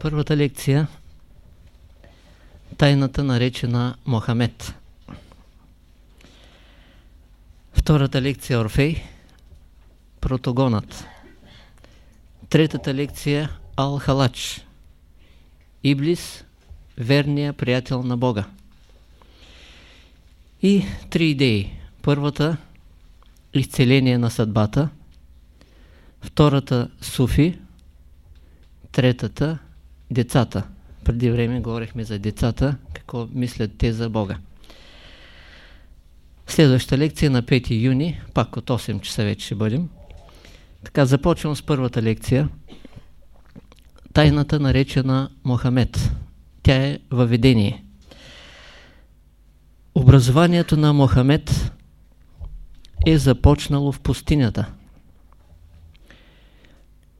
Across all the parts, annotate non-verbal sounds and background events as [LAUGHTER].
Първата лекция Тайната наречена Мохамед. Втората лекция Орфей Протогонът. Третата лекция Ал-Халач Иблис Верния приятел на Бога. И три идеи. Първата изцеление на съдбата. Втората Суфи. Третата децата. Преди време говорихме за децата, какво мислят те за Бога. Следващата лекция на 5 юни, пак от 8 часа вече ще бъдем. Така, започвам с първата лекция. Тайната наречена Мохамед. Тя е въведение. Образованието на Мохамед е започнало в пустинята.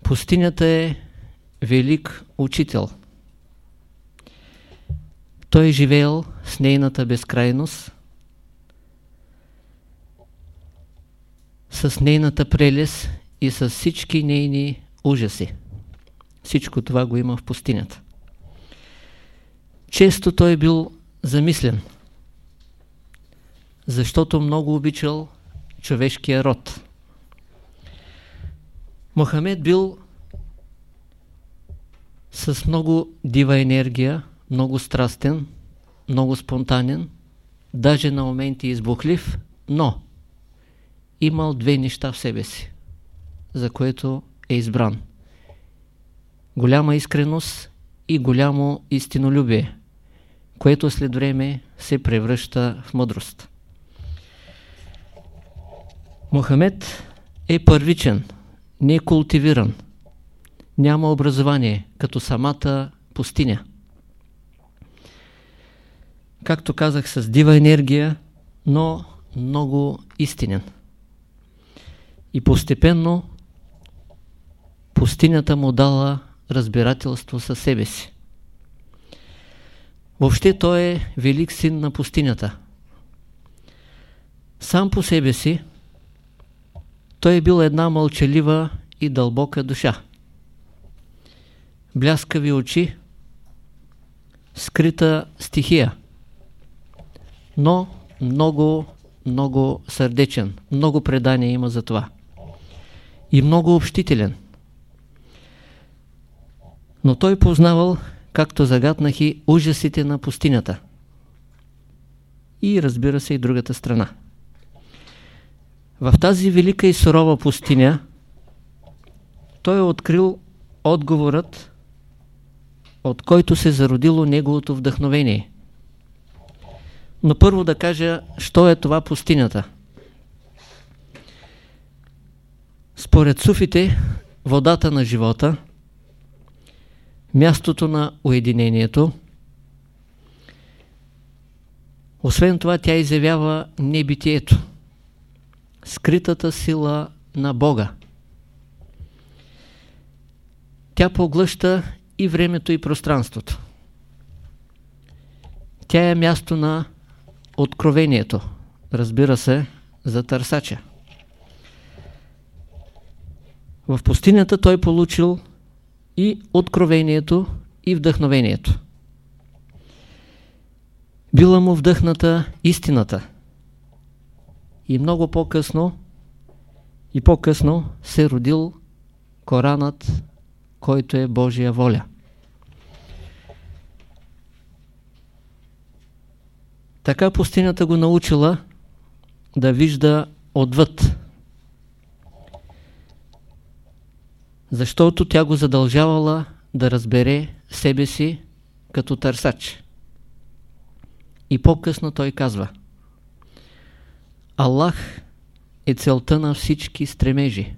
Пустинята е велик учител. Той е живеел с нейната безкрайност, с нейната прелест и с всички нейни ужаси. Всичко това го има в пустинята. Често той е бил замислен, защото много обичал човешкия род. Мохамед бил с много дива енергия, много страстен, много спонтанен, даже на моменти избухлив, но имал две неща в себе си, за което е избран. Голяма искреност и голямо истинолюбие, което след време се превръща в мъдрост. Мохамед е първичен, не е култивиран, няма образование, като самата пустиня. Както казах, с дива енергия, но много истинен. И постепенно пустинята му дала разбирателство със себе си. Въобще той е велик син на пустинята. Сам по себе си той е бил една мълчалива и дълбока душа. Бляскави очи, скрита стихия, но много, много сърдечен, много предания има за това. И много общителен. Но той познавал, както загаднах и ужасите на пустинята. И разбира се и другата страна. В тази велика и сурова пустиня той е открил отговорът, от който се зародило неговото вдъхновение. Но първо да кажа, що е това пустинята. Според суфите, водата на живота, мястото на уединението, освен това тя изявява небитието скритата сила на Бога. Тя поглъща и времето и пространството. Тя е място на откровението, разбира се, за търсача. В пустинята той получил и откровението, и вдъхновението. Била му вдъхната истината – и много по-късно и по-късно се родил Коранът, който е Божия воля. Така пустинята го научила да вижда отвъд. Защото тя го задължавала да разбере себе си като търсач. И по-късно той казва – Аллах е целта на всички стремежи.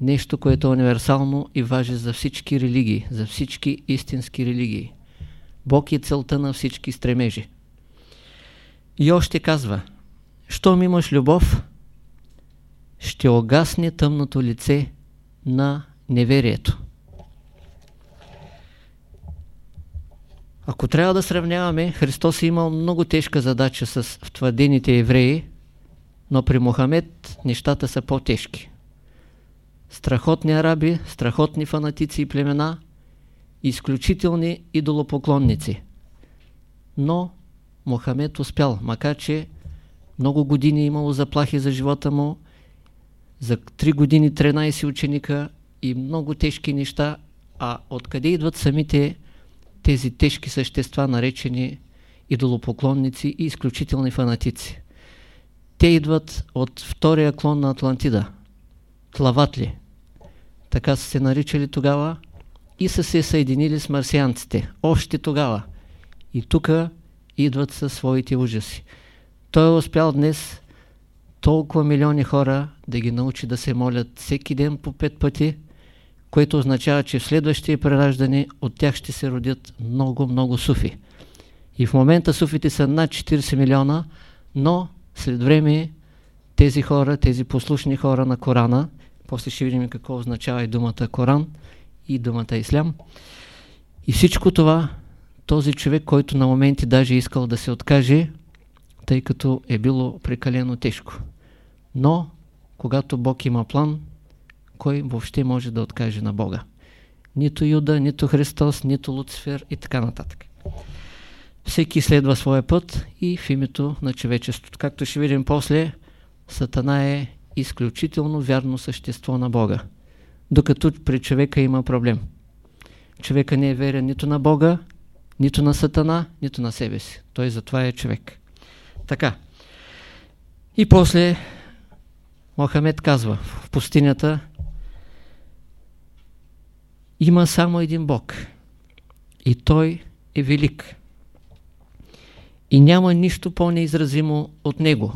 Нещо, което е универсално и важи за всички религии, за всички истински религии. Бог е целта на всички стремежи. И още казва, щом имаш любов, ще огасне тъмното лице на неверието. Ако трябва да сравняваме, Христос е имал много тежка задача с втвърдените евреи, но при Мохамед нещата са по-тежки. Страхотни араби, страхотни фанатици и племена изключителни идолопоклонници. Но Мохамед успял, макар че много години е имало заплахи за живота му, за 3 години 13 ученика и много тежки неща, а откъде идват самите тези тежки същества, наречени идолопоклонници и изключителни фанатици? Те идват от втория клон на Атлантида, тлаватли. Така са се наричали тогава и са се съединили с марсианците. Още тогава. И тук идват със своите ужаси. Той е успял днес толкова милиони хора да ги научи да се молят всеки ден по пет пъти, което означава, че в следващия прераждане от тях ще се родят много, много суфи. И в момента суфите са над 40 милиона, но след време тези хора, тези послушни хора на Корана, после ще видим какво означава и думата Коран и думата Ислям, и всичко това, този човек, който на моменти даже искал да се откаже, тъй като е било прекалено тежко. Но, когато Бог има план, кой въобще може да откаже на Бога? Нито Юда, нито Христос, нито Луцифер и така нататък. Всеки следва своя път и в името на човечеството. Както ще видим после, Сатана е изключително вярно същество на Бога. Докато при човека има проблем. Човека не е верен нито на Бога, нито на Сатана, нито на себе си. Той затова е човек. Така. И после Мохамед казва в пустинята има само един Бог. И Той е велик. И няма нищо по-неизразимо от Него.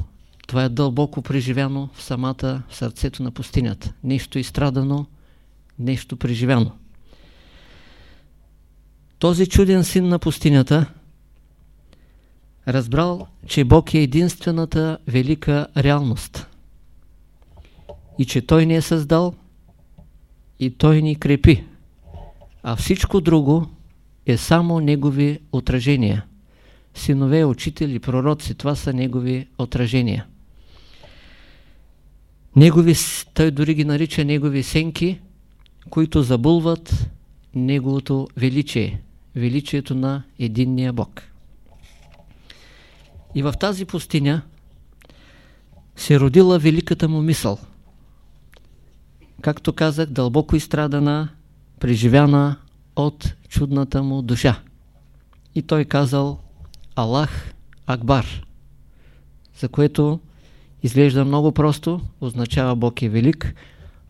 Това е дълбоко преживяно в самата в сърцето на пустинята. Нещо изстрадано, нещо преживяно. Този чуден син на пустинята разбрал, че Бог е единствената велика реалност и че Той ни е създал и Той ни крепи, а всичко друго е само Негови отражения. Синове, учители, пророци, това са Негови отражения. Негови, той дори ги нарича Негови сенки, които забулват Неговото величие, величието на единния Бог. И в тази пустиня се родила великата му мисъл. Както казах, дълбоко изстрадана, преживяна от чудната му душа. И той казал Аллах Акбар, за което изглежда много просто, означава Бог е велик,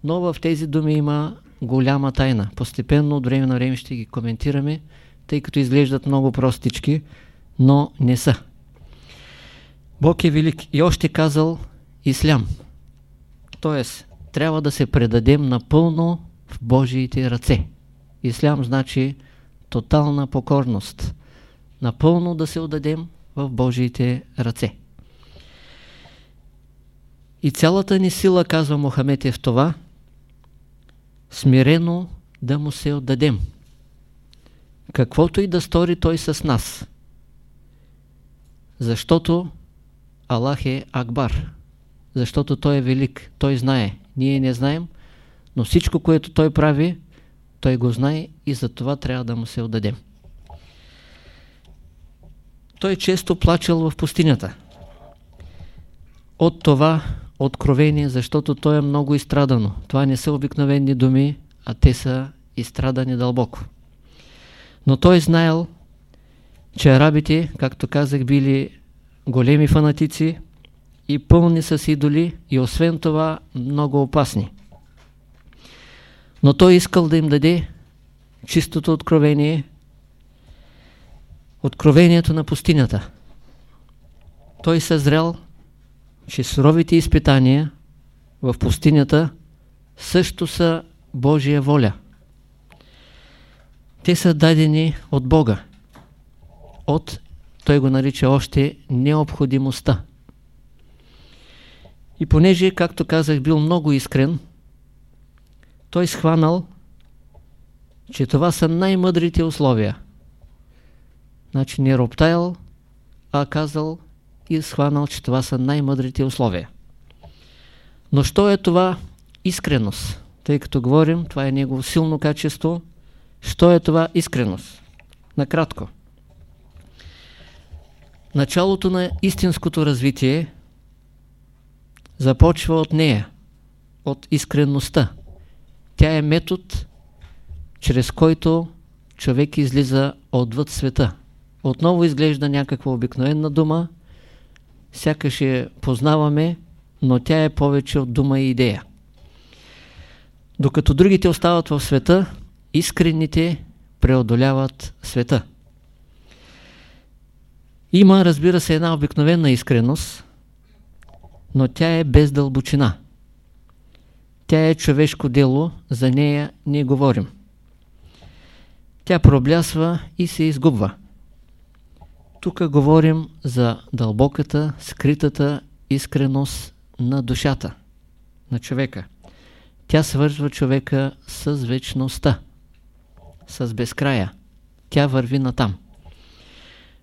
но в тези думи има голяма тайна. Постепенно от време на време ще ги коментираме, тъй като изглеждат много простички, но не са. Бог е велик. И още казал Ислям. Тоест, трябва да се предадем напълно в Божиите ръце. Ислям значи тотална покорност. Напълно да се отдадем в Божиите ръце. И цялата ни сила, казва Мохамед е в това, смирено да му се отдадем. Каквото и да стори той с нас. Защото Аллах е Акбар, защото Той е велик, Той знае. Ние не знаем, но всичко, което Той прави, Той го знае и за това трябва да му се отдадем. Той често плачел в пустинята. От това откровение, защото той е много изстрадано. Това не са обикновени думи, а те са изстрадани дълбоко. Но той знаел, че арабите, както казах, били големи фанатици и пълни с идоли и освен това много опасни. Но той искал да им даде чистото откровение, откровението на пустинята. Той съзрял, че суровите изпитания в пустинята също са Божия воля. Те са дадени от Бога, от той го нарича още необходимостта. И понеже, както казах, бил много искрен, той схванал, че това са най-мъдрите условия. Значи не роптаял, а казал и схванал, че това са най-мъдрите условия. Но що е това искреност? Тъй като говорим, това е негово силно качество Що е това искреност? Накратко. Началото на истинското развитие започва от нея, от искренността. Тя е метод, чрез който човек излиза отвъд света. Отново изглежда някаква обикновена дума, сякаш я познаваме, но тя е повече от дума и идея. Докато другите остават в света, искрените преодоляват света. Има, разбира се, една обикновена искреност, но тя е без дълбочина. Тя е човешко дело, за нея не говорим. Тя проблясва и се изгубва. Тук говорим за дълбоката, скритата искреност на душата, на човека. Тя свързва човека с вечността, с безкрая. Тя върви натам.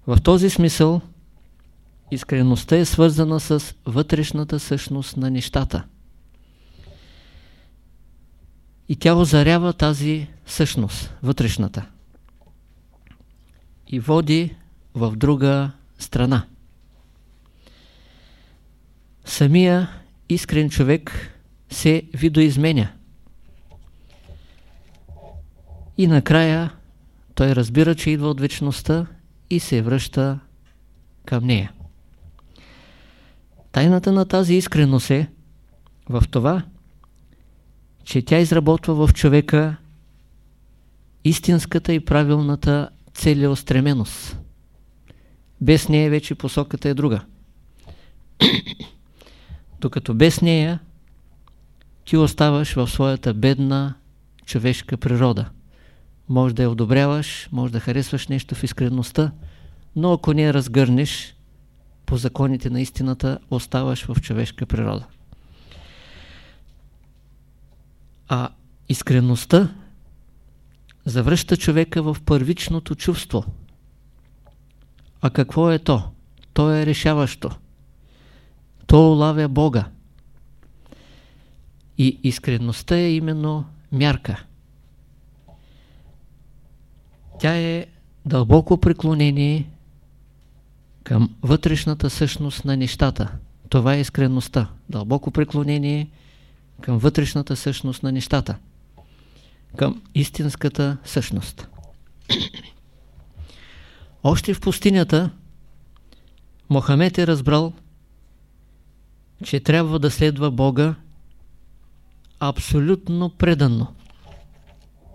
В този смисъл искреността е свързана с вътрешната същност на нещата. И тя озарява тази същност, вътрешната. И води в друга страна. Самия искрен човек се видоизменя. И накрая той разбира, че идва от вечността и се връща към нея. Тайната на тази искреност е в това, че тя изработва в човека истинската и правилната целеустременост. Без нея вече посоката е друга. [CLEARS THROAT] Докато без нея ти оставаш в своята бедна човешка природа. Може да я одобряваш, може да харесваш нещо в искреността, но ако не я разгърнеш, по законите на истината оставаш в човешка природа. А искреността завръща човека в първичното чувство. А какво е то? То е решаващо. То улавя Бога. И искреността е именно мярка. Тя е дълбоко преклонение към вътрешната същност на нещата. Това е искреността. Дълбоко преклонение към вътрешната същност на нещата. Към истинската същност. Още в пустинята Мохамед е разбрал, че трябва да следва Бога абсолютно преданно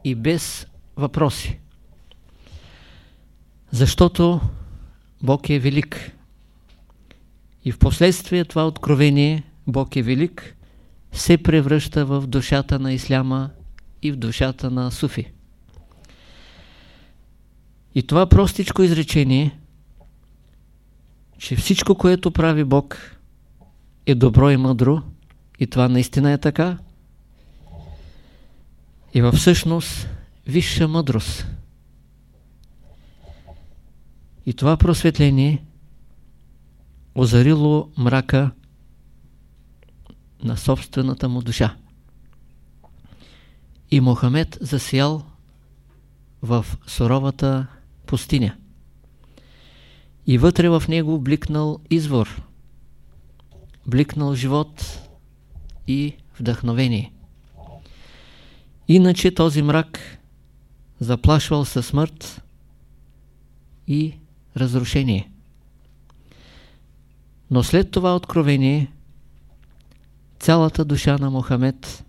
и без въпроси. Защото Бог е велик. И в последствие това откровение, Бог е велик, се превръща в душата на Исляма и в душата на Суфи. И това простичко изречение, че всичко, което прави Бог, е добро и мъдро, и това наистина е така, и във всъщност висша мъдрост. И това просветление озарило мрака на собствената му душа. И Мохамед засиял в суровата пустиня. И вътре в него бликнал извор, бликнал живот и вдъхновение. Иначе този мрак заплашвал със смърт и разрушение. Но след това откровение цялата душа на Мохамед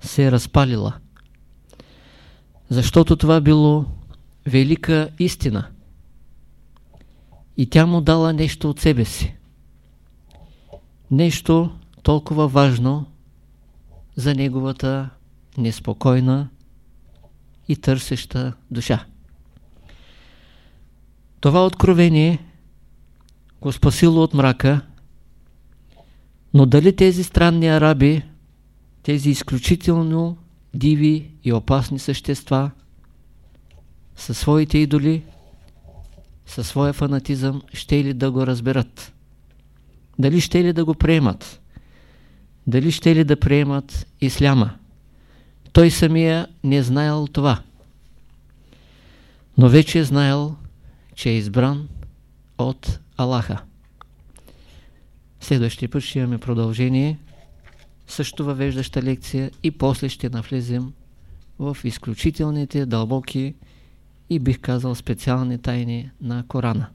се е разпалила. Защото това било велика истина. И тя му дала нещо от себе си. Нещо толкова важно за неговата неспокойна и търсеща душа. Това откровение го спасило от мрака, но дали тези странни араби, тези изключително диви и опасни същества, със своите идоли, със своя фанатизъм, ще ли да го разберат? Дали ще ли да го приемат? Дали ще ли да приемат исляма? Той самия не знаел това. Но вече е знаел, че е избран от Аллаха. Следващия път ще имаме продължение, също въвеждаща лекция и после ще навлезем в изключителните, дълбоки и бих казал специални тайни на Корана.